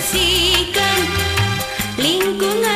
Bersihkan, lingkungan